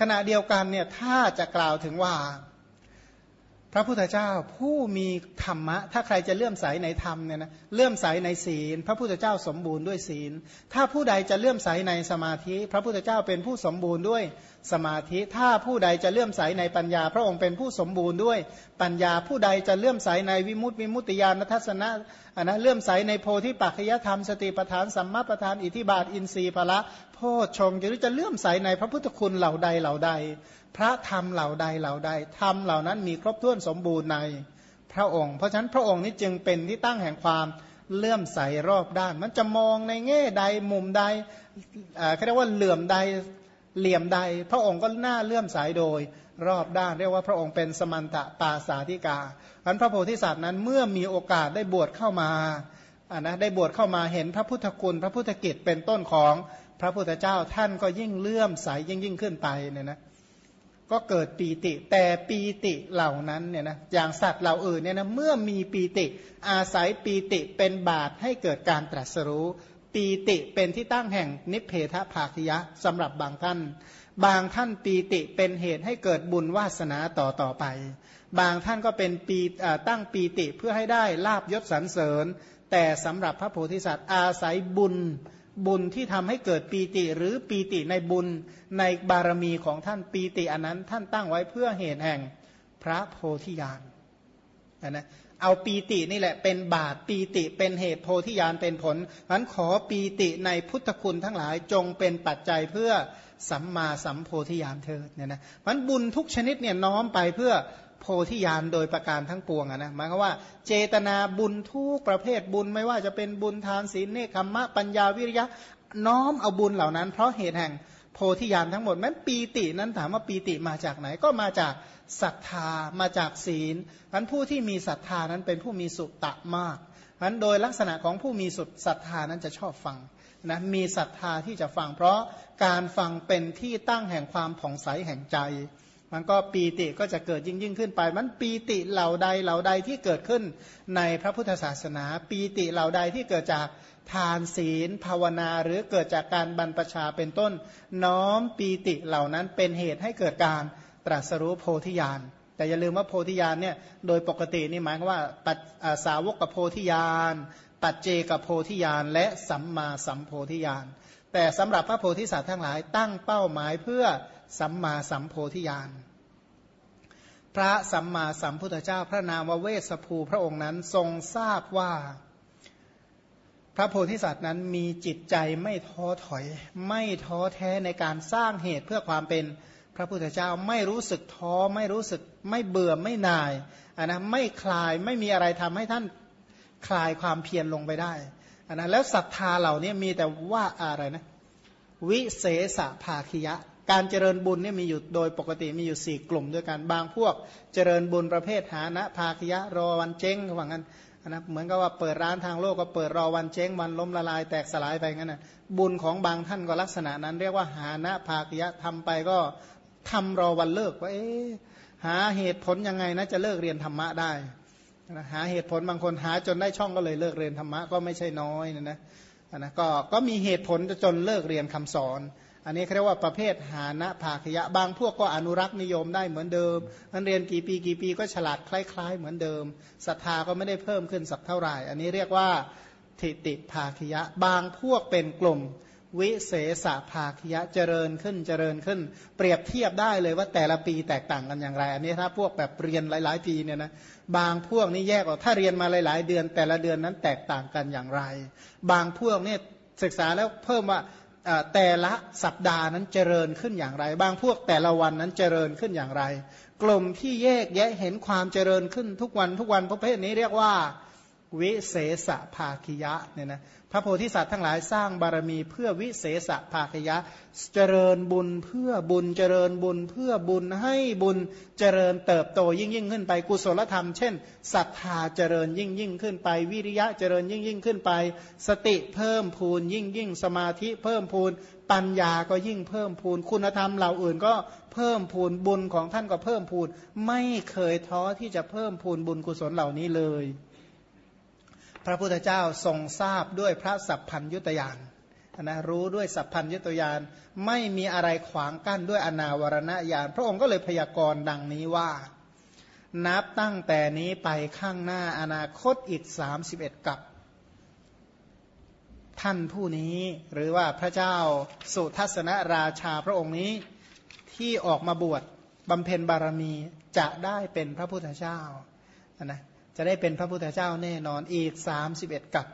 ขณะเดียวกันเนี่ยถ้าจะกล่าวถึงว่า พระพุทธเจ้าผู้มีธรรมะ ถ้าใครจะเลื่อมใสในธรรมเนี่ยนะเลื่อมใสในศีล พระพุทธเจ้าสมบูรณ์ด้วยศีล ถ้าผู้ใดจะเลื่อมใสในสมาธิ พระพุทธเจ้าเป็นผู้สมบูรณ์ด้วยสมาธิ ถ้าผู้ใดจะเลื่อมใสในปัญญา พระองค์เป็นผู้สมบูรณ์ด้วยปัญญาผู้ใดจะเลื่อมใสในวิมุตติวิมุตติญาณทัศนะอันนะเลื่อมใสในโพธิปัจจยธรรมสติปัฏฐานสัมมาปัฏฐานอิทิบาทอินทรีย์พละ พชฌงหรือจะเลื่อมใสในพระพุทธคุณเหล่าใดเหล่าใด พระธรรมเหล่าใดเหล่าใดธรรมเหล่านั้นมีครบถ้วนสมบูรณ์ในพระองค์ เพราะฉะนั้นพระองค์นี้จึงเป็นที่ตั้งแห่งความเลื่อมใสรอบด้าน มันจะมองในแง่ใดมุมใดเขาเรียกว่าเหลื่อมใดเหลี่ยมใด พระองค์ก็น่าเลื่อมใสโดยรอบด้าน เรียกว่าพระองค์เป็นสมันตะปาสาธิกาอันพระโพธิสัตว์นั้นเมื่อมีโอกาสได้บวชเข้ามา อ่านะได้บวชเข้ามาเห็นพระพุทธคุณ พระพุทธกิจเป็นต้นของพระพุทธเจ้าท่านก็ยิ่งเลื่อมใสยิ่งยิ่งขึ้นไปเนี่ยนะก็เกิดปีติ แต่ปีติเหล่านั้นเนี่ยนะอย่างสัตว์เหล่าอื่นเนี่ยนะเมื่อมีปีติ อาศัยปีติเป็นบาตให้เกิดการตรัสรู้ ปีติเป็นที่ตั้งแห่งนิเพทภาคยะสำหรับบางท่าน บางท่านปีติเป็นเหตุให้เกิดบุญวาสนาต่อต่อไป บางท่านก็เป็นปีตั้งปีติเพื่อให้ได้ลาบยศสรรเสริญ แต่สำหรับพระโพธิสัตว์อาศัยบุญบุญที่ทำให้เกิดปีติหรือปีติในบุญในบารมีของท่านปีติอันนั้น ท่านตั้งไว้เพื่อเหตุแห่งพระโพธิญาณนะเอาปีตินี่แหละเป็นบาตปีติเป็นเหตุโพธิญาณเป็นผลนั้นขอปีติในพุทธคุณทั้งหลายจงเป็นปัจจัยเพื่อสัมมาสัมโพธิญาณเถิดเนี่ยนะมันบุญทุกชนิดเนี่ยน้อมไปเพื่อ โพธิญาณโดยประการทั้งปวงนะหมายความว่า เจตนาบุญทุกประเภทบุญไม่ว่าจะเป็นบุญทานศีลเนคขมะปัญญาวิริยะ น้อมเอาบุญเหล่านั้น เพราะเหตุแห่งโพธิญาณทั้งหมดแม้ปีตินั้นถามว่าปีติมาจากไหนก็มาจากศรัทธามาจากศีลนั้นผู้ที่มีศรัทธานั้นเป็นผู้มีสุตตะมากนั้นโดยลักษณะของผู้มีสุดศรัทธานั้นจะชอบฟังนะมีศรัทธาที่จะฟัง เพราะการฟังเป็นที่ตั้งแห่งความผ่องใสแห่งใจ มันก็ปีติก็จะเกิดยิ่งยิ่งขึ้นไป มันปีติเหล่าใดเหล่าใดที่เกิดขึ้นในพระพุทธศาสนา ปีติเหล่าใดที่เกิดจากทานศีล ภาวนาหรือเกิดจากการบรรพชาเป็นต้น น้อมปีติเหล่านั้นเป็นเหตุให้เกิดการตรัสรู้โพธิญาณแต่อย่าลืมว่าโพธิญาณเนี่ยโดยปกตินี่หมายว่าปัสาวกกับโพธิญาณปัจเจกับโพธิญาณและสัมมาสัมโพธิญาณแต่สำหรับพระโพธิสัตว์ทั้งหลายตั้งเป้าหมายเพื่อ สัมมาสัมโพธิญาณ พระสัมมาสัมพุทธเจ้าพระนามวเวสภูพระองค์นั้นทรงทราบว่า พระโพธิสัตว์นั้นมีจิตใจไม่ท้อถอย ไม่ท้อแท้ในการสร้างเหตุเพื่อความเป็นพระพุทธเจ้าไม่รู้สึกท้อไม่รู้สึกไม่เบื่อไม่นายนนะไม่คลายไม่มีอะไรทำให้ท่านคลายความเพียรลงไปได้นนะแล้วศรัทธาเหล่านี้มีแต่ว่าอะไรนะ วิเศษภาคิยะ การเจริญบุญเนี่ยมีอยู่โดยปกติมีอยู่สี่กลุ่มด้วยกันบางพวก เจริญบุญประเภทหานะภาคยะรอวันเจ๊งว่างั้นนะเหมือนกับว่าเปิดร้านทางโลกก็เปิดรอวันเจ๊งวันล้มละลายแตกสลายไปงั้นนะบุญของบางท่านก็ลักษณะนั้น เรียกว่าหานะภาคยะทำไปก็ทำรอวันเลิกว่าเอ๊หาเหตุผลยังไงนะจะเลิกเรียนธรรมะได้หาเหตุผลบางคนหาจนได้ช่องก็เลยเลิกเรียนธรรมะก็ไม่ใช่น้อยนะนะนะก็ก็มีเหตุผลจนเลิกเรียนคำสอน อันนี้เรียกว่าประเภทหานะภาคยะบางพวกก็อนุรักษ์นิยมได้เหมือนเดิมมันเรียนกี่ปีกี่ปีก็ฉลาดคล้ายๆ เหมือนเดิมศรัทธาก็ไม่ได้เพิ่มขึ้นสักเท่าไหร่ อันนี้เรียกว่าทิติภาคยะ บางพวกเป็นกลุ่ม วิเศษภาคยะเจริญขึ้นเจริญขึ้น เปรียบเทียบได้เลยว่าแต่ละปีแตกต่างกันอย่างไร อันนี้ถ้าพวกแบบเรียนหลาย ๆ ปีเนี่ยนะบางพวกนี่แยกออกถ้าเรียนมาหลาย ๆ เดือน แต่ละเดือนนั้นแตกต่างกันอย่างไร บางพวกเนี่ยศึกษาแล้วเพิ่มว่า แต่ละสัปดาห์นั้นเจริญขึ้นอย่างไร บางพวกแต่ละวันนั้นเจริญขึ้นอย่างไร กลุ่มที่แยกแยะเห็นความเจริญขึ้นทุกวันทุกวันประเภทนี้เรียกว่า วิเศษภาคิยะเนี่ยนะพระโพธิสัตว์ทั้งหลายสร้างบารมีเพื่อวิเศษภาคยะ เจริญบุญเพื่อบุญเจริญบุญเพื่อบุญให้บุญเจริญเติบโตยิ่งยิ่งขึ้นไปกุศลธรรม เช่นศรัทธาเจริญยิ่งยิ่งขึ้นไป วิริยะเจริญยิ่งยิ่งขึ้นไป สติเพิ่มพูนยิ่งยิ่งสมาธิเพิ่มพูนปัญญาก็ยิ่งเพิ่มพูนคุณธรรมเหล่าอื่นก็เพิ่มพูนบุญของท่านก็เพิ่มพูนไม่เคยท้อที่จะเพิ่มพูนบุญกุศลเหล่านี้เลย พระพุทธเจ้าทรงทราบด้วยพระสัพพัญยุตยานนะรู้ด้วยสัพพัญญุตยานไม่มีอะไรขวางกั้นด้วยอนาวรณญาณพระองค์ก็เลยพยากรณ์ดังนี้ว่า นับตั้งแต่นี้ไปข้างหน้าอนาคตอีก 31กับ ท่านผู้นี้หรือว่าพระเจ้าสุทัศนราชาพระองค์นี้ที่ออกมาบวชบำเพ็ญบารมีจะได้เป็นพระพุทธเจ้านะ จะได้เป็นพระพุทธเจ้าแน่นอนอีก31กับ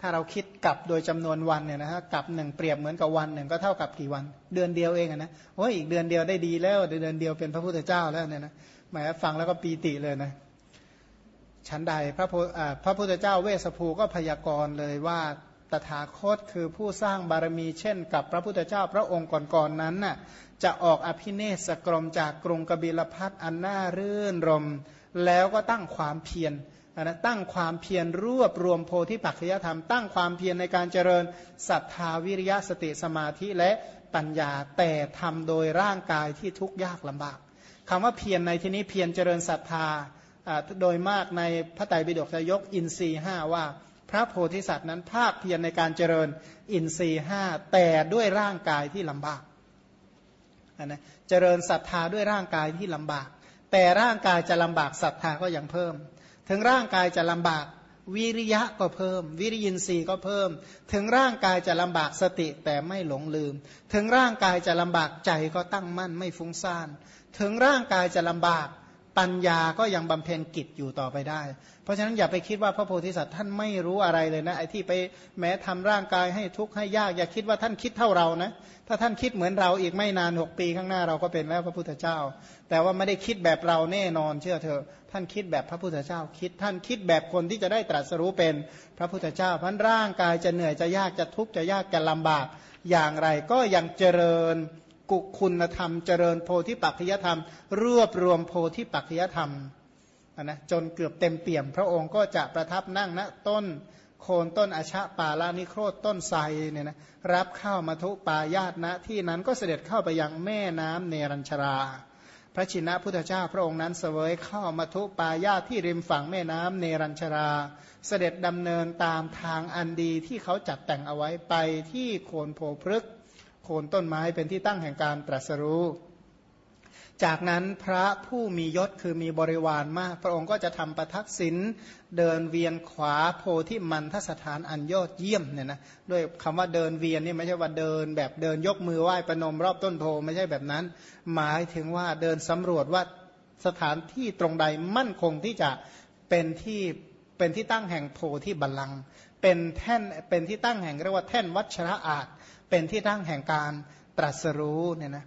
ถ้าเราคิดกับโดยจำนวนวันเนี่ยนะฮะกับหนึ่งเปรียบเหมือนกับวันหนึ่งก็เท่ากับกี่วัน เดือนเดียวเองนะโอ้ยอีกเดือนเดียวได้ดีแล้วเดือนเดียวเป็นพระพุทธเจ้าแล้วเนี่ยนะหมายฟังแล้วก็ปีติเลยนะชั้นใดพระพระพุทธเจ้าเวสภูก็พยากรณ์เลยว่า ตถาคตคือผู้สร้างบารมีเช่น กับพระพุทธเจ้าพระองค์ก่อนๆนนั้นน่ะจะออกอภิเนศกรมจากกรุงกบิลพัทอันน่ารื่นรม แล้วก็ตั้งความเพียรนะตั้งความเพียรรวบรวมโพธิปัจจยธรรม ตั้งความเพียรในการเจริญศรัทธาวิริยะสติสมาธิและปัญญาแต่ทำโดยร่างกายที่ทุกข์ยากลำบากคำว่าเพียรในที่นี้เพียรเจริญศรัทธาโดยมากในพระไตรปิฎกจะยกอินทรีห้าว่า พระโพธิสัตว์นั้นภาคเพียรในการเจริญอินทรีห้าแต่ด้วยร่างกายที่ลำบากนะเจริญศรัทธาด้วยร่างกายที่ลำบาก แต่ร่างกายจะลำบากศรัทธาก็ยังเพิ่ม ถึงร่างกายจะลำบากวิริยะก็เพิ่ม วิริยินทรีย์ก็เพิ่ม ถึงร่างกายจะลำบากสติแต่ไม่หลงลืม ถึงร่างกายจะลำบากใจก็ตั้งมั่นไม่ฟุ้งซ่าน ถึงร่างกายจะลำบาก ปัญญาก็ยังบำเพ็ญกิจอยู่ต่อไปได้ เพราะฉะนั้นอย่าไปคิดว่าพระโพธิสัตว์ท่านไม่รู้อะไรเลยนะไอ้ที่ไปแม้ทำร่างกายให้ทุกข์ให้ยาก อย่าคิดว่าท่านคิดเท่าเรานะถ้าท่านคิดเหมือนเราอีกไม่นานหกปีข้างหน้าเราก็เป็นแล้วพระพุทธเจ้า แต่ว่าไม่ได้คิดแบบเราแน่นอนเชื่อเถอะท่านคิดแบบพระพุทธเจ้า คิดท่านคิดแบบคนที่จะได้ตรัสรู้เป็นพระพุทธเจ้าพันร่างกายจะเหนื่อยจะยากจะทุกข์จะยากจะลำบากอย่างไรก็ยังเจริญ กุคุณธรรม เจริญโพธิปัจจยธรรม รวบรวมโพธิปัจจยธรรมนะจนเกือบเต็มเปี่ยม พระองค์ก็จะประทับนั่งณต้นโคนต้นอชะปาลานิโครธต้นไทรเนี่ยนะรับข้าวมาทุปายาตนะที่นั้นก็เสด็จเข้าไปยังแม่น้ำเนรัญชรา พระชินะพุทธเจ้าพระองค์นั้นเสวยเข้ามาทุปายาตที่ริมฝั่งแม่น้ำเนรัญชรา เสด็จดำเนินตามทางอันดีที่เขาจัดแต่งเอาไว้ไปที่โคนโพพฤกษโคนต้นไม้เป็นที่ตั้งแห่งการตรัสรู้ จากนั้นพระผู้มียศคือมีบริวารมาก พระองค์ก็จะทำประทักษิณเดินเวียนขวาโพธิมันทสถานอันยอดเยี่ยมเนี่ยนะด้วยคำว่าเดินเวียนนี่ไม่ใช่ว่าเดินแบบเดินยกมือไหว้ประนมรอบต้นโพไม่ใช่แบบนั้น หมายถึงว่าเดินสำรวจว่าสถานที่ตรงใดมั่นคงที่จะเป็นที่เป็นที่ตั้งแห่งโพธิบัลลังก์เป็นแท่นเป็นที่ตั้งแห่งเรียกว่าแท่นวัชระอาจ เป็นที่ตั้งแห่งการตรัสรู้เนี่ยนะ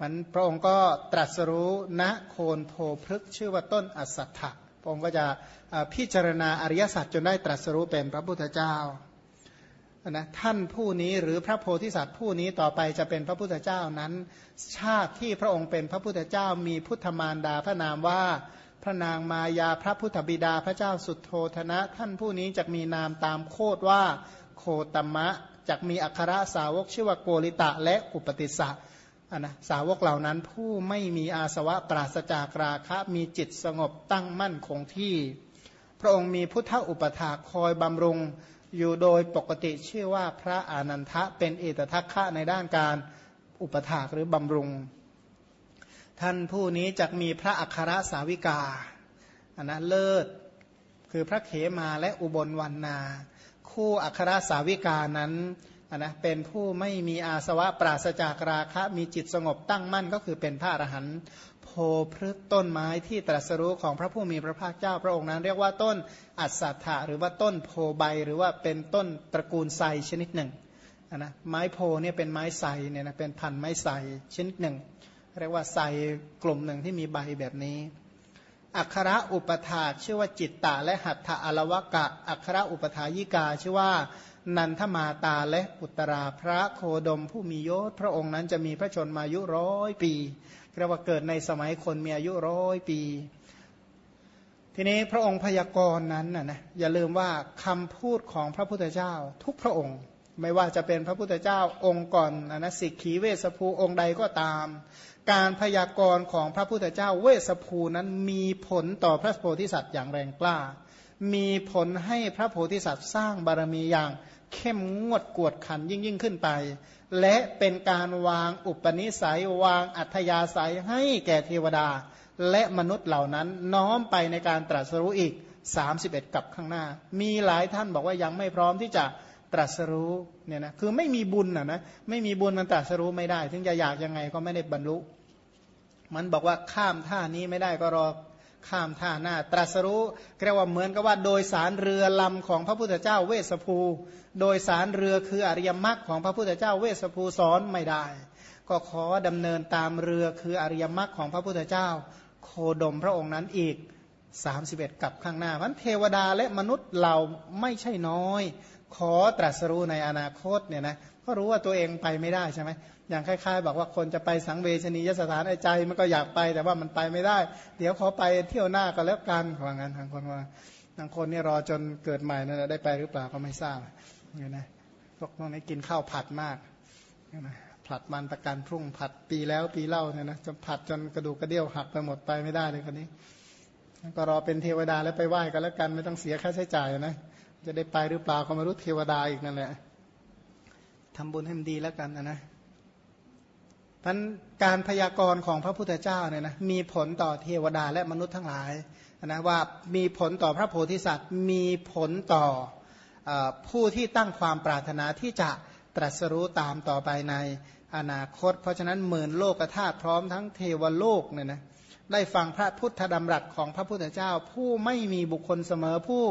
มันพระองค์ก็ตรัสรู้ณโคนโพพฤกชื่อว่าต้นอสัตถะพระองค์ก็จะพิจารณาอริยสัจจนได้ตรัสรู้เป็นพระพุทธเจ้านะท่านผู้นี้หรือพระโพธิสัตว์ผู้นี้ต่อไปจะเป็นพระพุทธเจ้านั้น ชาติที่พระองค์เป็นพระพุทธเจ้ามีพุทธมารดาพระนามว่าพระนางมายาพระพุทธบิดาพระเจ้าสุดโทธนะ ท่านผู้นี้จะมีนามตามโคดว่าโคตมะ จักมีอัครสาวกชื่อว่าโกริตะและอุปติสะนะสาวกเหล่านั้นผู้ไม่มีอาสวะปราศจากราคะมีจิตสงบตั้งมั่นคงที่ พระองค์มีพุทธอุปถาคอยบำรุงอยู่โดยปกติชื่อว่าพระอานันทะเป็นเอตทัคคะในด้านการอุปถากหรือบำรุง ท่านผู้นี้จะมีพระอัครสาวิกาอันนะเลิศ คือพระเขมาและอุบลวันนา คู่อัครสาวิกานั้นนะเป็นผู้ไม่มีอาสวะปราศจากราคะมีจิตสงบตั้งมั่นก็คือเป็นพระอรหันต์โพพฤกต้นไม้ที่ตรัสรู้ของพระผู้มีพระภาคเจ้าพระองค์นั้น เรียกว่าต้นอัศถะหรือว่าต้นโพใบหรือว่าเป็นต้นตระกูลไทรชนิดหนึ่งนะไม้โพเนี่ยเป็นไม้ไทรเนี่ยนะเป็นพันไม้ไทรชนิดหนึ่ง เรียกว่าไทรกลุ่มหนึ่งที่มีใบแบบนี้ อัคระอุปถาชื่อว่าจิตตาและหัตถอลวกะ อัคระอุปถายิกาชื่อว่า นันทมาตาและอุตราพระโคดมผู้มียศพระองค์นั้นจะมีพระชนมายุร้อยปีเรียกว่าเกิดในสมัยคนมีอายุร้อยปี ทีนี้พระองค์พยากรณ์นั้นนะนะอย่าลืมว่าคำพูดของพระพุทธเจ้า ทุกพระองค์ ไม่ว่าจะเป็นพระพุทธเจ้าองค์ก่อนนะสิกขีเวสภูองค์ใดก็ตาม การพยากรณ์ของพระพุทธเจ้าเวสภูนั้นมีผลต่อพระโพธิสัตว์อย่างแรงกล้า มีผลให้พระโพธิสัตว์สร้างบารมีอย่างเข้มงวดกวดขันยิ่งยิ่งขึ้นไป และเป็นการวางอุปนิสัยวางอัธยาศัยให้แก่เทวดา และมนุษย์เหล่านั้นน้อมไปในการตรัสรู้อีก 31 กับข้างหน้า มีหลายท่านบอกว่ายังไม่พร้อมที่จะตรัสรู้เนี่ยนะคือไม่มีบุญอะนะไม่มีบุญมันตรัสรู้ไม่ได้ ถึงจะอยากยังไงก็ไม่ได้บรรลุ มันบอกว่าข้ามท่านี้ไม่ได้ก็รอข้ามท่าหน้า ตรัสรู้เรียกว่าเหมือนกับว่า โดยสารเรือลำของพระพุทธเจ้าเวสภู โดยสารเรือคืออริยมรรคของพระพุทธเจ้าเวสภูสอนไม่ได้ ก็ขอดำเนินตามเรือคืออริยมรรคของพระพุทธเจ้า โคดมพระองค์นั้นอีก 31 กับข้างหน้ามันเทวดาและมนุษย์เราไม่ใช่น้อย ขอตรัสรู้ในอนาคตเนี่ยนะก็รู้ว่าตัวเองไปไม่ได้ใช่ไหม อย่างคล้าย ๆ บอกว่าคนจะไปสังเวชนียสถานไอ้ใจ มันก็อยากไปแต่ว่ามันไปไม่ได้ เดี๋ยวขอไปเที่ยวหน้าก็แล้วกันว่างั้นทางคนว่าทางคนนี่รอจนเกิดใหม่นั่นได้ไปหรือเปล่าก็ไม่ทราบเนี่ยนะพวกพวกนี้กินข้าวผัดมากเนี่ยนะผัดมันตะการพรุ่งผัดปีแล้วปีเล่าเนี่ยนะจนผัดจนกระดูกกระเดี่ยวหักไปหมดไปไม่ได้เลยคนนี้ ก็รอเป็นเทวดาแล้วไปไหว้กันแล้วกันไม่ต้องเสียค่าใช้จ่ายนะจะได้ไปหรือเปล่าก็ไม่รู้เทวดาอีกนั่นแหละทำบุญให้มันดีแล้วกันนะนะ พันการพยากรณ์ของพระพุทธเจ้าเนี่ยนะมีผลต่อเทวดาและมนุษย์ทั้งหลายนะว่ามีผลต่อพระโพธิสัตว์ มีผลต่ออผู้ที่ตั้งความปรารถนาที่จะตรัสรู้ตามต่อไปในอนาคต เพราะฉะนั้นหมื่นโลกธาตุพร้อมทั้งเทวโลกเนี่ยนะได้ฟังพระพุทธดำรัสของพระพุทธเจ้า ผู้ไม่มีบุคคลเสมอผู้ส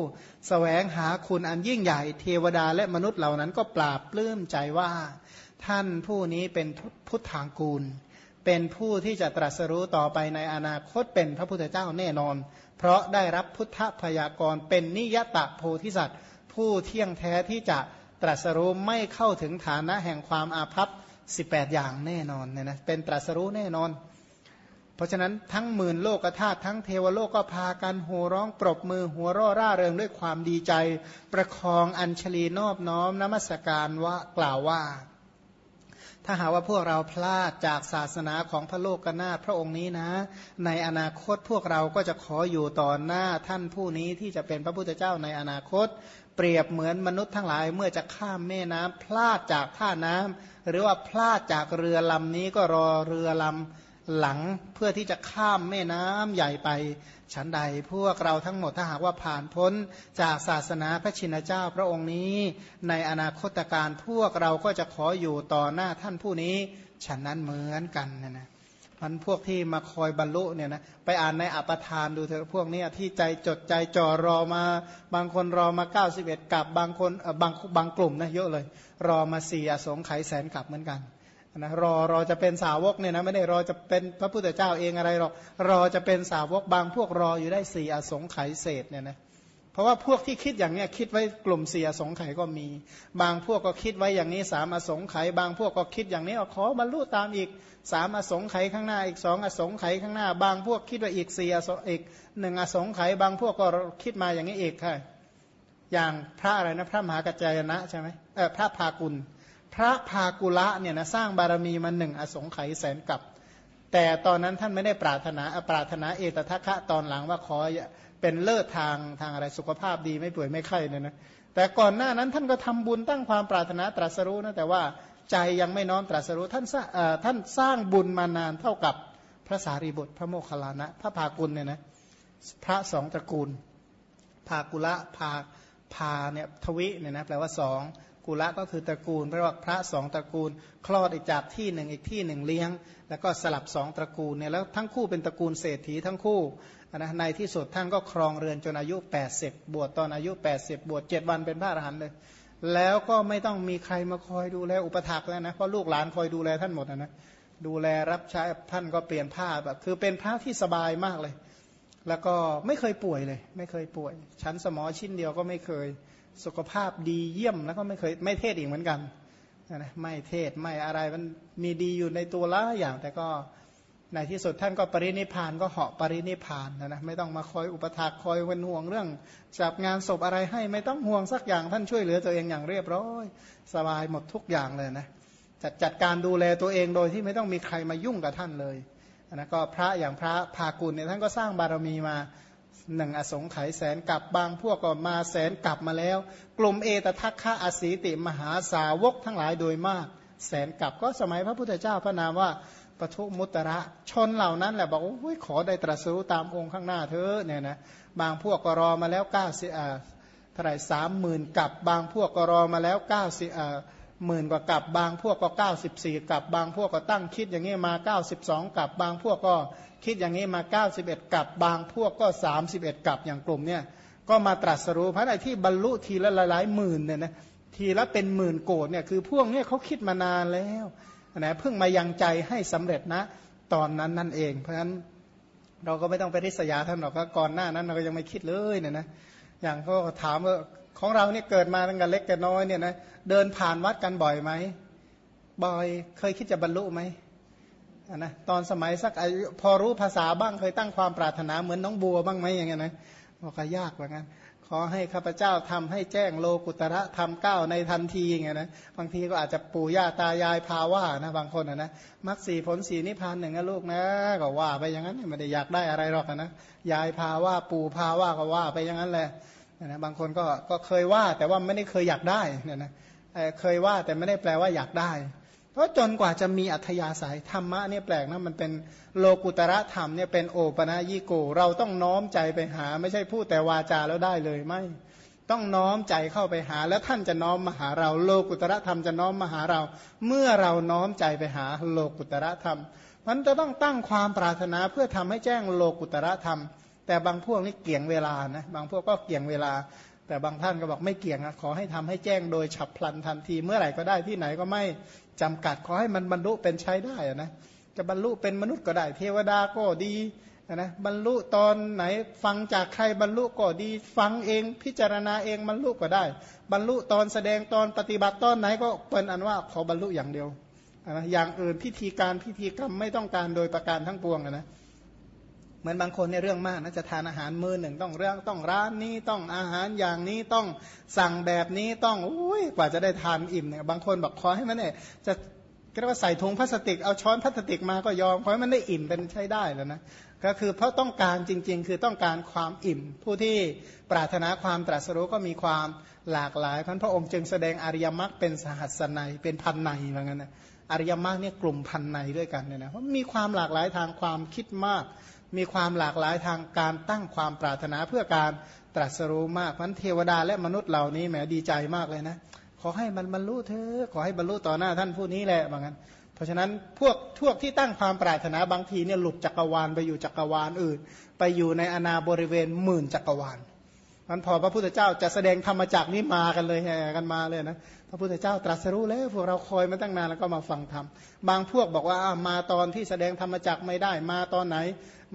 แสวงหาคุณอันยิ่งใหญ่ เทวดาและมนุษย์เหล่านั้นก็ปราบปลื้มใจว่า ท่านผู้นี้เป็นพุทธางกูล เป็นผู้ที่จะตรัสรู้ต่อไปในอนาคตเป็นพระพุทธเจ้าแน่นอน เพราะได้รับพุทธพยากรเป็นนิยตะโพธิสัตว์ ผู้เที่ยงแท้ที่จะตรัสรู้ไม่เข้าถึงฐานะแห่งความอาภัพ18 อย่างแน่นอนเนี่ยนะเป็นตรัสรู้แน่นอน เพราะฉะนั้นทั้งหมื่นโลกธาตุทั้งเทวโลกก็พากันโห่ร้องปรบมือหัวร่อร่าเริงด้วยความดีใจ ประคองอัญชลีนอบน้อมนมัสการว่ากล่าวว่า ถ้าหาว่าพวกเราพลาดจากศาสนาของพระโลกกนาถพระองค์นี้นะ ในอนาคตพวกเราก็จะขออยู่ต่อหน้าท่านผู้นี้ที่จะเป็นพระพุทธเจ้าในอนาคต เปรียบเหมือนมนุษย์ทั้งหลายเมื่อจะข้ามแม่น้ำพลาดจากท่าน้ำหรือว่าพลาดจากเรือลำนี้ก็รอเรือลำ หลังเพื่อที่จะข้ามแม่น้ำใหญ่ไปฉันใด พวกเราทั้งหมดถ้าหากว่าผ่านพ้นจากศาสนาพระชินเจ้าพระองค์นี้ ในอนาคตการพวกเราก็จะขออยู่ต่อหน้าท่านผู้นี้ ฉันนั้นเหมือนกันนะนะมันพวกที่มาคอยบรรลุเนี่ยนะไปอ่านในอัปทานดูเถอะพวกนี้ที่ใจจดใจจ่อรอมา บางคนรอมา 91 กับบางคนบางบางกลุ่มนะเยอะเลย รอมาสี่อสงไขยแสนกับเหมือนกัน นะรอรอจะเป็นสาวกเนี่ยนะไม่ได้รอจะเป็นพระพุทธเจ้าเองอะไรหรอกรอจะเป็นสาวกบางพวกรออยู่ได้สี่อสงไขยเศษเนี่ยนะเพราะว่าพวกที่คิดอย่างเนี้ยคิดไว้กลุ่มสี่อสงไขยก็มี บางพวกก็คิดไว้อย่างนี้สามอสงไขยบางพวกก็คิดอย่างนี้ขอบรรลุตามอีกสามอสงไขยข้างหน้าอีกสองอสงไขยข้างหน้า บางพวกคิดว่าอีกสี่อสงอีกหนึ่งอสงไขยบางพวกก็คิดมาอย่างนี้อีกค่ะอย่างพระอะไรนะพระมหากัจจายนะใช่ไหมเออพระพากุล พระพากุละเนี่ยนะสร้างบารมีมาหนึ่งอสงไขยแสนกับ แต่ตอนนั้นท่านไม่ได้ปรารถนาปรารถนาเอตทัคคะตอนหลังว่าขอเป็นเลิศทางทางอะไรสุขภาพดีไม่ป่วยไม่ไข้เนี่ยนะแต่ก่อนหน้านั้นท่านก็ทำบุญตั้งความปรารถนาตรัสรู้นะแต่ว่าใจยังไม่น้อมตรัสรู้ท่านท่านสร้างบุญมานานเท่ากับพระสารีบุตรพระโมคคัลลานะพระภากุลเนี่ยนะพระสองตระกูลภากุละภาพาเนี่ยทวิเนี่ยนะแปลว่าสอง กุละก็คือตระกูลแปลว่าพระสองตระกูล คลอดอีกจากที่หนึ่งอีกที่หนึ่งเลี้ยง แล้วก็สลับสองตระกูลเนี่ยแล้วทั้งคู่เป็นตระกูลเศรษฐีทั้งคู่นะในที่สุดท่านก็ครองเรือนจนอายุ 80 บวชตอนอายุ 80 บวช7วันเป็นพระอรหันต์เลย แล้วก็ไม่ต้องมีใครมาคอยดูแลอุปถักแล้วนะเพราะลูกหลานคอยดูแลท่านหมดนะดูแลรับใช้ท่านก็เปลี่ยนผ้าแบบคือเป็นพระที่สบายมากเลย แล้วก็ไม่เคยป่วยเลย ไม่เคยป่วย ชั้นสมอชิ้นเดียวก็ไม่เคย สุขภาพดีเยี่ยมแล้วก็ไม่เคยไม่เทศอีกเหมือนกันนะไม่เทศไม่อะไรมันมีดีอยู่ในตัวละอย่าง แต่ก็ในที่สุดท่านก็ปรินิพานก็เหาะปรินิพานนะนะไม่ต้องมาคอยอุปถากคอยวันห่วงเรื่องจับงานศพอะไรให้ไม่ต้องห่วงสักอย่างท่านช่วยเหลือตัวเองอย่างเรียบร้อย สบายหมดทุกอย่างเลยนะจัดจัดการดูแลตัวเองโดยที่ไม่ต้องมีใครมายุ่งกับท่านเลยนะก็พระอย่างพระภากุลเนี่ยท่านก็สร้างบารมีมา หนึ่งอสงไขยแสนกับบางพวกก็มาแสนกลับมาแล้ว กลุ่มเอตทัคคะอสีติมหาสาวกทั้งหลายโดยมาก แสนกลับก็สมัยพระพุทธเจ้าพระนามว่าปทุมุตระชนเหล่านั้นแหละบอกโอ้ยขอได้ตรัสรู้ตามองค์ข้างหน้าเธอเนี่ยนะบางพวกก็รอมาแล้วเก้าสิอ่าเท่าไหร่สามหมื่นกับบางพวกก็รอมาแล้วเก้าสิอ่า หมื่นกว่ากับบางพวกก็เก้าสิบสี่กับบางพวกก็ตั้งคิดอย่างนี้มาเก้าสิบสองกับบางพวกก็คิดอย่างนี้มาเก้าสิบเอ็ดกับบางพวกก็สามสิบเอ็ดกับอย่างกลุ่มเนี่ยก็มาตรัสรู้พระไอ้ที่บรรลุทีละหลายหมื่นเนี่ยนะทีละเป็นหมื่นโกดเนี่ยคือพวกเนี้เขาคิดมานานแล้วนะเพิ่งมายังใจให้สำเร็จนะ ตอนนั้นนั่นเอง เพราะฉะนั้นเราก็ไม่ต้องไปริษยาท่านหรอกก็ก่อนหน้านั้นเราก็ยังไม่คิดเลยเนี่ยนะอย่างเขาถามว่า ของเราเนี่ยเกิดมาตั้งแต่เล็กแต่น้อยเนี่ยนะเดินผ่านวัดกันบ่อยไหมบ่อยเคยคิดจะบรรลุไหมนะตอนสมัยสักอายุพอรู้ภาษาบ้างเคยตั้งความปรารถนาเหมือนน้องบัวบ้างไหมอย่างเงี้ยนะบอกก็ยากเหมือนกันขอให้ข้าพเจ้าทำให้แจ้งโลกุตระทำก้าวในทันทีไงนะบางทีก็อาจจะปู่ย่าตายายพาว่านะบางคนนะมักสีผลสีนิพพานหนึ่งนะลูกนะก็ว่าไปอย่างนั้นไม่ได้อยากได้อะไรหรอกนะยายพาว่าปู่พาว่าก็ว่าไปอย่างนั้นแหละ นะบางคนก็ก็เคยว่าแต่ว่าไม่ได้เคยอยากได้เนี่ยนะเคยว่าแต่ไม่ได้แปลว่าอยากได้ เพราะจนกว่าจะมีอัธยาศัยธรรมะเนี่ยแปลกนะมันเป็นโลกุตระธรรมเนี่ยเป็นโอปนายิโก เราต้องน้อมใจไปหา ไม่ใช่พูดแต่วาจาแล้วได้เลยไม่ ต้องน้อมใจเข้าไปหา แล้วท่านจะน้อมมาหาเรา โลกุตระธรรมจะน้อมมาหาเรา เมื่อเราน้อมใจไปหาโลกุตระธรรมมันจะต้องตั้งความปรารถนาเพื่อทำให้แจ้งโลกุตระธรรม แต่บางพวกนี่เกี่ยงเวลานะบางพวกก็เกี่ยงเวลา แต่บางท่านก็บอกไม่เกี่ยงขอให้ทำให้แจ้งโดยฉับพลันทันที เมื่อไหร่ก็ได้ที่ไหนก็ไม่จำกัดขอให้มันบรรลุเป็นใช้ได้นะจะบรรลุเป็นมนุษย์ก็ได้ เทวดาก็ดีนะบรรลุตอนไหนฟังจากใครบรรลุก็ดี ฟังเองพิจารณาเองบรรลุก็ได้ บรรลุตอนแสดงตอนปฏิบัติตอนไหนก็เป็นอันว่าขอบรรลุอย่างเดียวนะอย่างอื่นพิธีการพิธีกรรมไม่ต้องการโดยประการทั้งปวงนะ เหมือนบางคนในเรื่องมากนะจะทานอาหารมือหนึ่งต้องเรื่องต้องร้านนี้ต้องอาหารอย่างนี้ต้องสั่งแบบนี้ต้องอุ้ยกว่าจะได้ทานอิ่มเนี่ยบางคนบอกขอให้มันเนี่ยจะเรียกว่าใส่ถุงพลาสติกเอาช้อนพลาสติกมาก็ยอมขอให้มันได้อิ่มเป็นใช้ได้แล้วนะก็คือเพราะต้องการจริง ๆ คือต้องการความอิ่ม ผู้ที่ปรารถนาความตรัสรู้ก็มีความหลากหลายพันพระองค์จึงแสดงอริยมรรคเป็นสหัสนัยเป็นพันในเหมือนกันนะอริยมรรคเนี่ยกลุ่มพันในด้วยกันเนี่ยนะเพราะมีความหลากหลายทางความคิดมาก มีความหลากหลายทางการตั้งความปรารถนาเพื่อการตรัสรู้มากพันเทวดาและมนุษย์เหล่านี้แหมดีใจมากเลยนะ ขอให้มันบรรลุเถอะขอให้บรรลุต่อหน้าท่านผู้นี้แหละบางั้น เพราะฉะนั้นพวกพวกที่ตั้งความปรารถนาบางทีเนี่ยหลุดจักรวาลไปอยู่จักรวาลอื่น ไปอยู่ในอนาบริเวณหมื่นจักรวาลมันพอพระพุทธเจ้าจะแสดงธรรมจักนี้มากันเลยแห่กันมาเลยนะพระพุทธเจ้าตรัสรู้แล้วพวกเราคอยมาตั้งนานแล้วก็มาฟังธรรมบางพวกบอกว่ามาตอนที่แสดงธรรมจักไม่ได้มาตอนไหน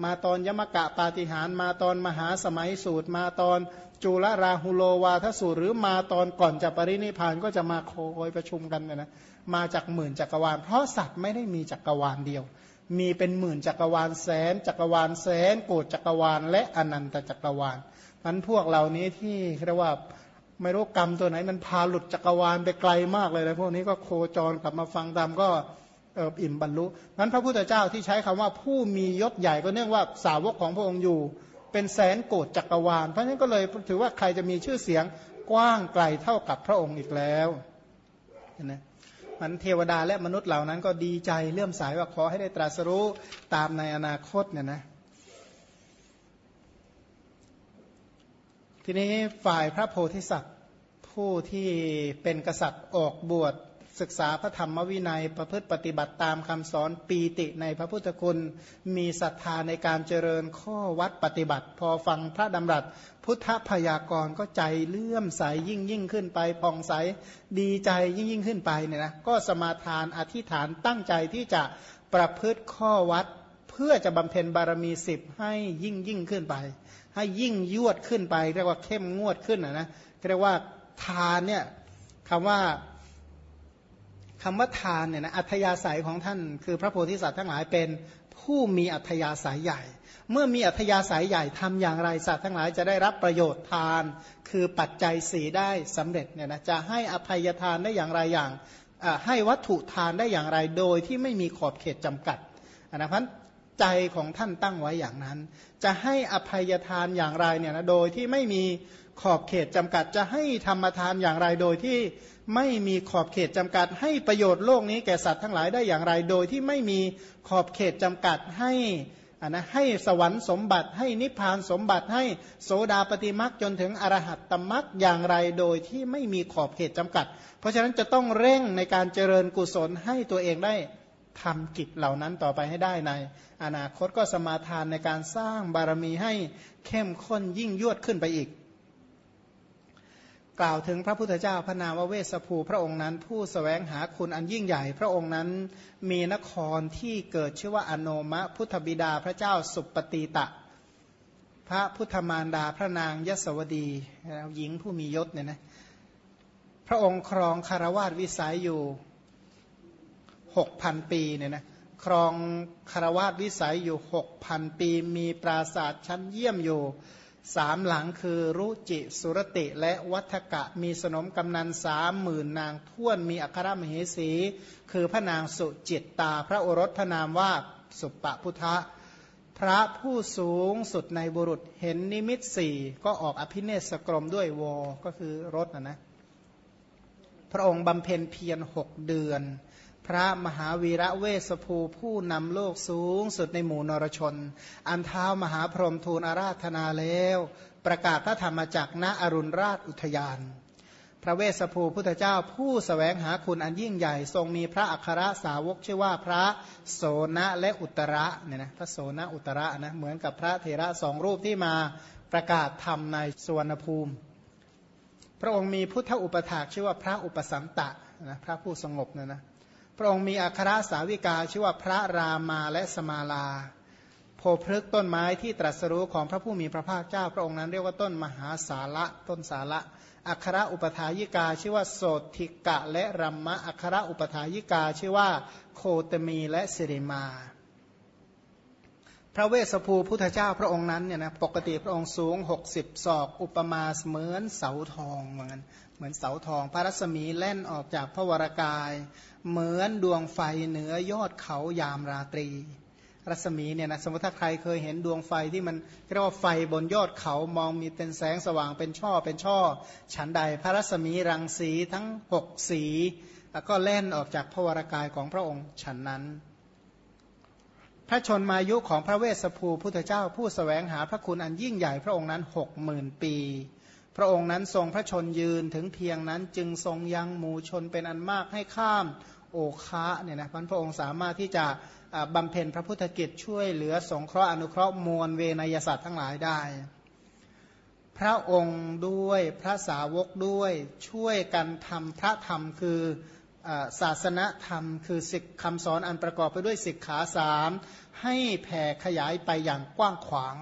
มาตอนยมกะปาฏิหารมาตอนมหาสมัยสูตร มาตอนจุลราหุโลวาทสูตร หรือมาตอนก่อนจะปรินิพานก็จะมาโคยประชุมกันนะมาจากหมื่นจักรวาล เพราะสัตว์ไม่ได้มีจักรวาลเดียว มีเป็นหมื่นจักรวาลแสน จักรวาลแสนโกดจักรวาล และอนันตจักรวาลมันพวกเหล่านี้ที่เรียกว่าไม่รู้กรรมตัวไหนมันพาหลุดจักรวาลไปไกลมากเลยนะพวกนี้ก็โคจรกลับมาฟังตามก็ อออิ่มบรรลุนั้นพระพุทธเจ้าที่ใช้คำว่าผู้มียศใหญ่ก็เนื่องว่าสาวกของพระองค์อยู่ เป็นแสนโกดจักรวาล เพราะฉะนั้นก็เลยถือว่าใครจะมีชื่อเสียงกว้างไกลเท่ากับพระองค์อีกแล้วเห็นไหมมันเทวดาและมนุษย์เหล่านั้นก็ดีใจเลื่อมสายว่าขอให้ได้ตรัสรู้ตามในอนาคตเนี่ยนะทีนี้ฝ่ายพระโพธิสัตว์ผู้ที่เป็นกษัตริย์ออกบวช ศึกษาพระธรรมวินัยประพฤติปฏิบัติตามคำสอนปีติในพระพุทธคุณ มีศรัทธาในการเจริญข้อวัดปฏิบัติ พอฟังพระดำรัส พุทธพยากรณ์ก็ใจเลื่อมใสยยิ่งยิ่งขึ้นไปผ่องใสดีใจยิ่งยิ่งขึ้นไปเนี่ยนะก็สมาทานอธิษฐานตั้งใจที่จะประพฤติข้อวัดเพื่อจะบำเพ็ญบารมีสิบให้ยิ่งยิ่งขึ้นไป ให้ยิ่งยวดขึ้นไป เรียกว่าเข้มงวดขึ้นนะนะเรียกว่าทานเนี่ยคำว่า คำว่าทานเนี่ยนะอัธยาศัยของท่าน คือพระโพธิสัตว์ทั้งหลายเป็นผู้มีอัธยาศัยใหญ่ เมื่อมีอัธยาศัยใหญ่ทำอย่างไรสัตว์ทั้งหลายจะได้รับประโยชน์ทาน คือปัจจัยสีได้สำเร็จเนี่ยนะจะให้อภัยทานได้อย่างไรอย่างให้วัตถุทานได้อย่างไรโดยที่ไม่มีขอบเขตจำกัดนะพันใจของท่านตั้งไว้อย่างนั้น จะให้อภัยทานอย่างไรเนี่ยนะโดยที่ไม่มี ขอบเขตจำกัดจะให้ธรรมทานอย่างไรโดยที่ไม่มีขอบเขตจำกัด ให้ประโยชน์โลกนี้แก่สัตว์ทั้งหลายได้อย่างไรโดยที่ไม่มีขอบเขตจำกัดให้นนะให้สวรรค์สมบัติให้นิพพานสมบัติให้โสดาปฏิมักจนถึงอรหัตตมักอย่างไรโดยที่ไม่มีขอบเขตจำกัด เพราะฉะนั้นจะต้องเร่งในการเจริญกุศลให้ตัวเองได้ทำกิจเหล่านั้นต่อไปให้ได้ใน อนาคตก็สมาทานในการสร้างบารมีให้เข้มข้นยิ่งยวดขึ้นไปอีก กล่าวถึงพระพุทธเจ้าพระนามวเวสภูพระองค์นั้น ผู้สแสวงหาคุณอันยิ่งใหญ่ พระองค์นั้นมีนครที่เกิดชื่อว่าอโนมะพุทธบิดาพระเจ้าสุปฏิตะ พระพุทธมารดาพระนางยศวดีหญิงผู้มียศเนี่ยนะพระองค์ครองคารวาสวิสัยอยู่หกพันปีเนี่ยนะครองคารวาสวิสัยอยู่หกพันปี มีปราสาทชั้นเยี่ยมอยู่ สามหลังคือรุจิสุรติและวัฏกะมีสนมกำนันสามหมื่นนางท่วนมีอัครมเหสี คือพระนางสุจิตตา พระโอรสพระนามว่าสุปปพุทธะพระผู้สูงสุดในบุรุษเห็นนิมิตสี่ก็ออกอภิเนศกรมด้วยวอก็คือรถนะนะ พระองค์บำเพ็ญเพียรหกเดือน พระมหาวีระเวสภูผู้นำโลกสูงสุดในหมู่นรชน อันเท้ามหาพรหมทูลอาราธนาแล้ว ประกาศพระธรรมจักณอรุณราชอุทยาน พระเวสภูพุทธเจ้าผู้สแสวงหาคุณอันยิ่งใหญ่ ทรงมีพระอัครสาวกชื่อว่าพระโสนะและอุตระเนี่ยนะพระโสนะอุตระนะเหมือนกับพระเถระสองรูปที่มาประกาศธรรมในสวนภูมิ พระองค์มีพุทธอุปถากชื่อว่าพระอุปสัมตะนะพระผู้สงบเนี่ยนะ พระองค์มีอัครสาวิกาชื่อว่าพระรามาและสมาลา โพพฤกต้นไม้ที่ตรัสรู้ของพระผู้มีพระภาคเจ้า พระองค์นั้นเรียกว่าต้นมหาสาระต้นสาระอัครอุปถายิกาชื่อว่าโสติกะและรัมมะอัครอุปถายิกาชื่อว่าโคตมีและสิริมา พระเวสสภูพุทธเจ้าพระองค์นั้นเนี่ยนะปกติพระองค์สูง 60 ศอก อุปมาเหมือนเสาทองเหมือน เหมือนเสาทอง พระรัศมีแล่นออกจากพระวรากาย เหมือนดวงไฟเหนือยอดเขายามราตรี รัศมีเนี่ยนะสมมติถ้าใครเคยเห็นดวงไฟที่มันเรียกว่าไฟบนยอดเขามองมีเป็นแสงสว่างเป็นช่อเป็นช่อ ฉันใดพระรัศมีรังสีทั้งหกสี แล้วก็แล่นออกจากพระวรากายของพระองค์ฉันนั้น พระชนมายุของพระเวสสภูพุทธเจ้าผู้สแสวงหาพระคุณอันยิ่งใหญ่พระองค์นั้นหกหมื่นปี พระองค์นั้นทรงพระชนยืนถึงเพียงนั้นจึงทรงยังหมู่ชนเป็นอันมากให้ข้ามโอคะเนี่ยนะพันพระองค์สามารถที่จะบำเพ็ญพระพุทธกิจช่วยเหลือสงเคราะห์อนุเคราะห์มวลเวนยสัตว์ทั้งหลายได้ พระองค์ด้วยพระสาวกด้วยช่วยกันทำพระธรรมคือศาสนธรรม คือสิกคำสอนอันประกอบไปด้วยสิกขาสามให้แผ่ขยายไปอย่างกว้างขวาง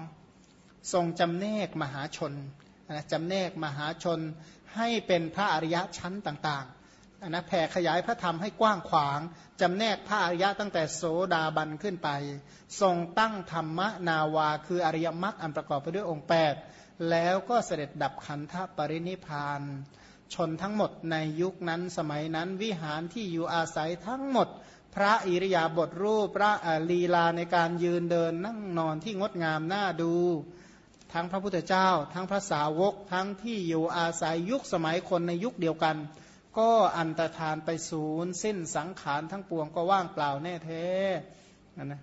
ทรงจำแนกมหาชน นะจำแนกมหาชนให้เป็นพระอริยะชั้นต่างๆนะแผ่ขยายพระธรรมให้กว้างขวาง จำแนกพระอริยะตั้งแต่โสดาบันขึ้นไป ทรงตั้งธรรมนาวา คืออริยมรรคอันประกอบไปด้วยองค์ 8 แล้วก็เสด็จดับขันธปรินิพาน ชนทั้งหมดในยุคนั้นสมัยนั้นวิหารที่อยู่อาศัยทั้งหมด พระอิริยาบถรูปพระลีลาในการยืนเดินนั่งนอนที่งดงามน่าดู ทั้งพระพุทธเจ้า ทั้งพระสาวก ทั้งที่อยู่อาศัยยุคสมัยคนในยุคเดียวกัน ก็อันตรธานไปศูนย์สิ้นสังขารทั้งปวงก็ว่างเปล่าแน่แท้นะนะ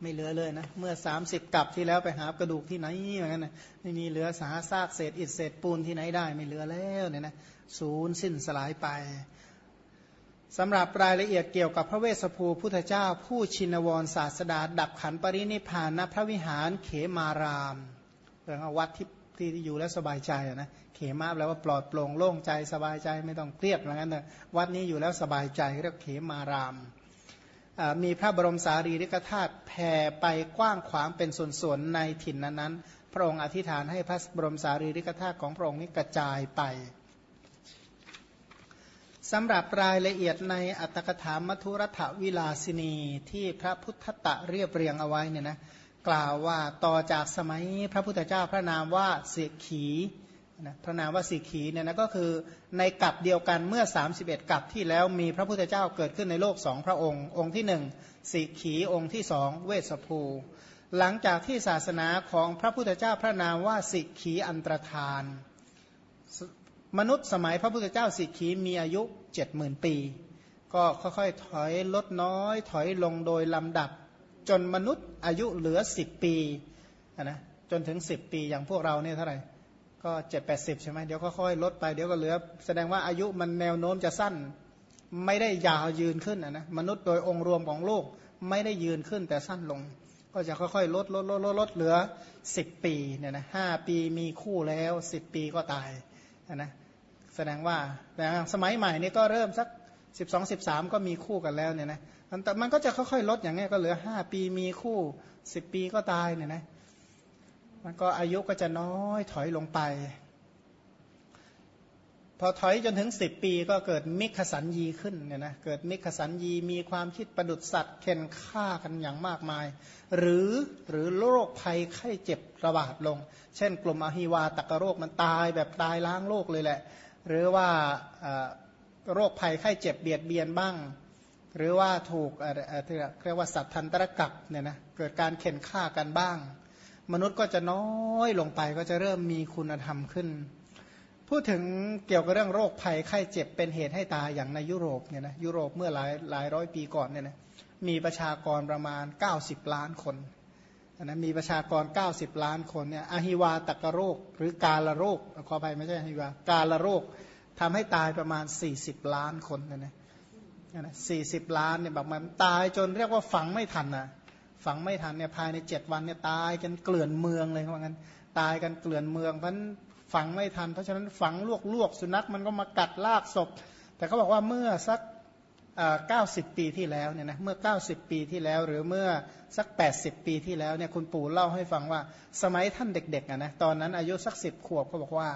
ไม่เหลือเลยนะ เมื่อ 30กลับที่แล้วไปหากระดูกที่ไหนเหมือนกันนะไม่มีเหลือสาซากเศษอิฐเศษปูนที่ไหนได้ ไม่เหลือแล้วเนี่ยนะศูนย์สิ้นสลายไปสำหรับรายละเอียดเกี่ยวกับพระเวสสุภูพุทธเจ้า ผู้ชินวรศาสดา ดับขันปรินิพานณพระวิหารเขมาราม เรื่องวัดที่ที่อยู่แล้วสบายใจนะเขมาแปลว่าปลอดโปร่งโล่งใจสบายใจไม่ต้องเครียดเหมือนกันนะวัดนี้อยู่แล้วสบายใจเรียกเขมารามมีพระบรมสารีริกธาตุแผ่ไปกว้างขวางเป็นส่วนๆในถิ่นนั้นๆ พระองค์อธิษฐานให้พระบรมสารีริกธาตุของพระองค์นี้กระจายไปสำหรับรายละเอียดในอัตถกถามัทุรัฐวิลาสินีที่พระพุทธตะเรียบเรียงเอาไว้เนี่ยนะ กล่าวว่าต่อจากสมัยพระพุทธเจ้าพระนามว่าเสกขีนะพระนามว่าสิขีเนี่ยนะก็คือในกับเดียวกันเมื่อ 31กับที่แล้วมีพระพุทธเจ้าเกิดขึ้นในโลกสองพระองค์ องค์ที่หนึ่งสิขีองค์ที่สองเวสภู หลังจากที่ศาสนาของพระพุทธเจ้าพระนามว่าสิขีอันตรธาน มนุษย์สมัยพระพุทธเจ้าสิขีมีอายุเจ็ดหมื่นปี ก็ค่อยๆถอยลดน้อยถอยลงโดยลำดับ จนมนุษย์อายุเหลือสิบปีนะจนถึงสิบปีอย่างพวกเราเนี่ยเท่าไหร่ก็เจ็ดแปดสิบใช่ไหมเดี๋ยวค่อยๆลดไปเดี๋ยวก็เหลือ แสดงว่าอายุมันแนวโน้มจะสั้นไม่ได้ยาวยืนขึ้นนะมนุษย์โดยองค์รวมของโลกไม่ได้ยืนขึ้นแต่สั้นลง ก็จะค่อยๆ ลดลดลดลดลดเหลือสิบปีเนี่ยนะห้าปีมีคู่แล้วสิบปีก็ตายนะแสดงว่าแต่สมัยใหม่นี่ก็เริ่มสักสิบสองสิบสามก็มีคู่กันแล้วเนี่ยนะ แต่มันก็จะค่อยๆลดอย่างเงี้ยก็เหลือห้าปีมีคู่สิบปีก็ตายเนี่ยนะมันก็อายุก็จะน้อยถอยลงไป พอถอยจนถึงสิบปีก็เกิดมิขสัญญีขึ้นเนี่ยนะเกิดมิขสัญญีมีความคิดประดุษสัตว์เข็นฆ่ากันอย่างมากมาย หรือหรือโรคภัยไข้เจ็บระบาดลง เช่น กลุ่มอหิวาตกโรคมันตายแบบตายล้างโลกเลยแหละ หรือว่าโรคภัยไข้เจ็บเบียดเบียนบ้าง หรือว่าถูกเรียกว่าสัตว์ทันตรกับเนี่ยนะเกิดการเข็นฆ่ากันบ้าง มนุษย์ก็จะน้อยลงไปก็จะเริ่มมีคุณธรรมขึ้น พูดถึงเกี่ยวกับเรื่องโรคภัยไข้เจ็บเป็นเหตุให้ตายอย่างในยุโรปเนี่ยนะยุโรปเมื่อหลายหลายร้อยปีก่อนเนี่ยนะมีประชากรประมาณ 90 ล้านคนนะมีประชากร 90 ล้านคนเนี่ยอหิวาตกโรค หรือกาลโรคขอไปไม่ใช่อหิวากาลโรคทำให้ตายประมาณ 40 ล้านคนนะนะ สี่สิบล้านเนี่ยแบบมันตายจนเรียกว่าฝังไม่ทันนะฝังไม่ทันเนี่ยภายในเจ็ดวันเนี่ยตายกันเกลื่อนเมืองเลยว่างั้นตายกันเกลื่อนเมืองเพราะฝังไม่ทัน เพราะฉะนั้นฝังลวกลวกสุนัขมันก็มากัดลากศพ แต่เขาบอกว่าเมื่อสักเก้าสิบปีที่แล้วเนี่ยนะเมื่อ 90 ปีที่แล้ว หรือเมื่อสัก 80 ปีที่แล้วเนี่ยคุณปู่เล่าให้ฟังว่า สมัยท่านเด็กๆนะตอนนั้นอายุสักสิบขวบเขาบอกว่า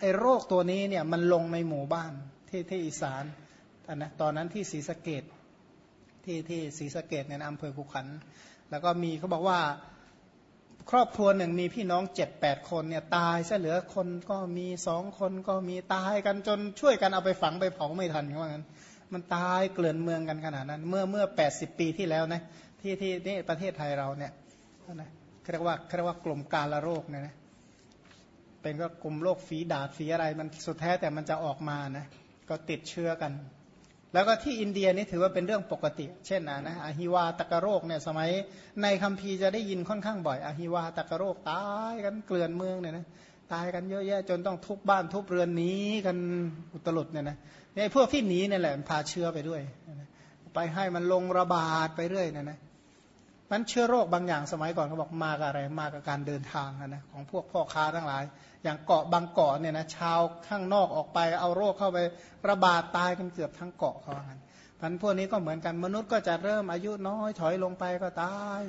ไอ้โรคตัวนี้เนี่ยมันลงในหมู่บ้านที่ที่อีสาน นนะตอนนั้นที่ศรีสะเกดที่ที่ศรีสะเกดเนี่ยอำเภอขุขัน แล้วก็มีเขาบอกว่าครอบครัวหนึ่งมีพี่น้องเจ็ดแปดคนเนี่ยตายซะเหลือคนก็มีสองคนก็มีตายกันจนช่วยกันเอาไปฝังไปเผาไม่ทันเขาว่างั้น มันตายเกลื่อนเมืองกันขนาดนั้น เมื่อเมื่อแปดสิบปีที่แล้วนะที่ที่นี่ประเทศไทยเราเนี่ยนะเรียกว่าเรียกว่ากลุ่มกาลโรคเนี่ยนะเป็นก็กลุ่มโรคฝีดาดฝีอะไรมันสุดแท้แต่มันจะออกมานะก็ติดเชื้อกัน แล้วก็ที่อินเดียนี่ถือว่าเป็นเรื่องปกติ เช่นนะนะอหิวาตกโรคเนี่ยสมัยในคัมภีร์จะได้ยินค่อนข้างบ่อยอหิวาตกโรคตายกันเกลื่อนเมืองเนี่ยนะตายกันเยอะแยะจนต้องทุบบ้านทุบเรือนหนีกันอุตลุดเนี่ยนะไอ้พวกที่หนีนี่แหละพาเชื้อไปด้วย ไปให้มันลงระบาดไปเรื่อยนะนะ มันเชื้อโรคบางอย่างสมัยก่อนเขาบอกมากับอะไรมากับการเดินทางนะของพวกพ่อค้าทั้งหลาย อย่างเกาะบางเกาะเนี่ยนะชาวข้างนอกออกไปเอาโรคเข้าไประบาดตายกันเกือบทั้งเกาะเขากันพันพวกนี้ก็เหมือนกันมนุษย์ก็จะเริ่มอายุน้อยถอยลงไปก็ตาย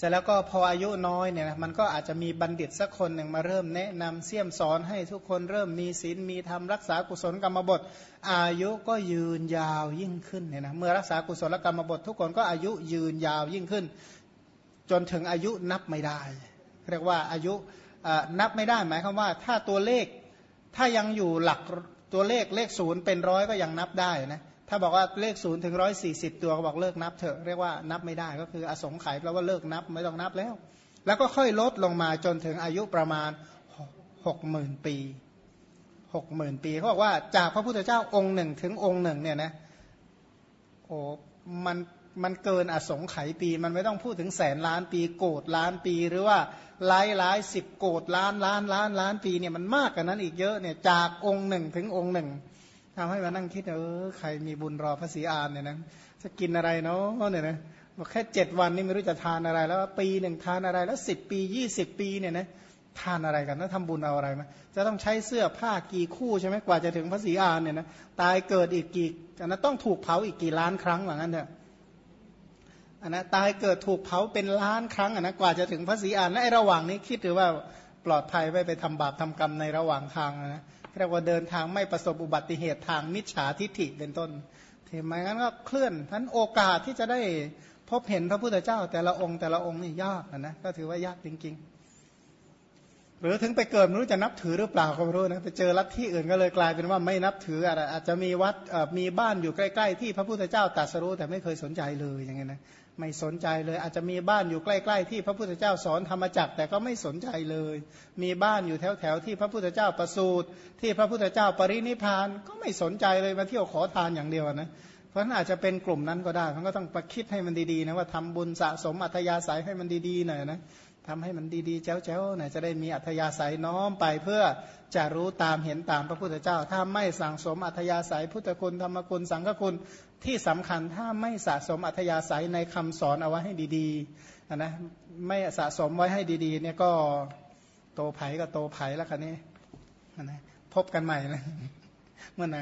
เสร็จแล้วก็พออายุน้อยเนี่ยนะมันก็อาจจะมีบัณฑิตสักคนหนึ่งมาเริ่มแนะนำเสี่ยมสอนให้ทุกคนเริ่มมีศีลมีธรรมรักษากุศลกรรมบท อายุก็ยืนยาวยิ่งขึ้นเนี่ยนะเมื่อรักษากุศลกรรมบท ทุกคนก็อายุยืนยาวยิ่งขึ้น จนถึงอายุนับไม่ได้ เรียกว่าอายุนับไม่ได้หมายความว่า ถ้าตัวเลขถ้ายังอยู่หลักตัวเลขเลขศูนย์เป็นร้อยก็ยังนับได้นะ ถ้าบอกว่าเลขศูนย์ถึงร้อยสี่สิบตัวก็บอกเลิกนับเถอะเรียกว่านับไม่ได้ก็คืออสงไขยแปลว่าเลิกนับไม่ต้องนับแล้ว แล้วก็ค่อยลดลงมาจนถึงอายุประมาณหกหมื่นปีหกหมื่นปีเขาบอกว่าจากพระพุทธเจ้าองค์หนึ่งถึงองค์หนึ่งเนี่ยนะโอ้มันมันเกินอสงไขยปี มันไม่ต้องพูดถึงแสนล้านปีโกดล้านปี หรือว่าหลายหลายสิบโกดล้านล้านล้านล้านปีเนี่ยมันมากกว่านั้นอีกเยอะเนี่ยจากองค์หนึ่งถึงองค์หนึ่ง ทำให้มานั่งคิดเออใครมีบุญรอพระศรีอานเนี่ยนะจะกินอะไรเนาะเนี่ยนะบอกแค่เจ็ดวันนี่ไม่รู้จะทานอะไร แล้วปีหนึ่งทานอะไรแล้วสิบปียี่สิบปีเนี่ยนะทานอะไรกันแล้วทำบุญเอาอะไรมาจะต้องใช้เสื้อผ้ากี่คู่ใช่ไหมกว่าจะถึงพระศรีอานเนี่ยนะตายเกิดอีกกี่อันะต้องถูกเผาอีกกี่ล้านครั้งเหมือนกันเถอะอันนะตายเกิดถูกเผาเป็นล้านครั้งอันนะกว่าจะถึงพระศรีอานและไอ้ระหว่างนี้คิดหรือว่าปลอดภัยไม่ไปทำบาปทำกรรมในระหว่างทางนะ เรียกว่าเดินทางไม่ประสบอุบัติเหตุทางมิจฉาทิฐิเป็นต้นเห็นไหมงั้นก็เคลื่อนทั้นโอกาสที่จะได้พบเห็นพระพุทธเจ้า แต่ละองค์แต่ละองค์นี่ยากนะนะก็ถือว่ายากจริง ๆ หรือถึงไปเกิดไม่รู้จะนับถือหรือเปล่าก็ไม่รู้นะไปเจอลัทธิอื่นก็เลยกลายเป็นว่าไม่นับถืออะไรอาจจะมีวัดมีบ้านอยู่ใกล้ ๆ ที่พระพุทธเจ้าตรัสรู้แต่ไม่เคยสนใจเลยอย่างเงี้ยนะ ไม่สนใจเลย อาจจะมีบ้านอยู่ใกล้ๆที่พระพุทธเจ้าสอนธรรมจักแต่ก็ไม่สนใจเลย มีบ้านอยู่แถวๆที่พระพุทธเจ้าประสูติที่พระพุทธเจ้าปรินิพานก็ไม่สนใจเลยมาเที่ยวขอทานอย่างเดียวนะเพราะนั้นอาจจะเป็นกลุ่มนั้นก็ได้มันก็ต้องประคิดให้มันดีๆนะว่าทำบุญสะสมอัธยาศัยให้มันดีๆหน่อยนะทำให้มันดีๆแจ้วๆหน่อยจะได้มีอัธยาศัยน้อมไปเพื่อจะรู้ตามเห็นตามพระพุทธเจ้า ถ้าไม่สั่งสมอัธยาศัยพุทธคุณธรรมคุณสังฆคุณ ที่สำคัญถ้าไม่สะสมอัธยาศัยในคำสอนเอาไว้ให้ดีๆนะไม่สะสมไว้ให้ดีๆ เนี่ยก็โตไผ่ก็โตไผ่แล้วคันนี้นะพบกันใหม่เลยเมื่อไหน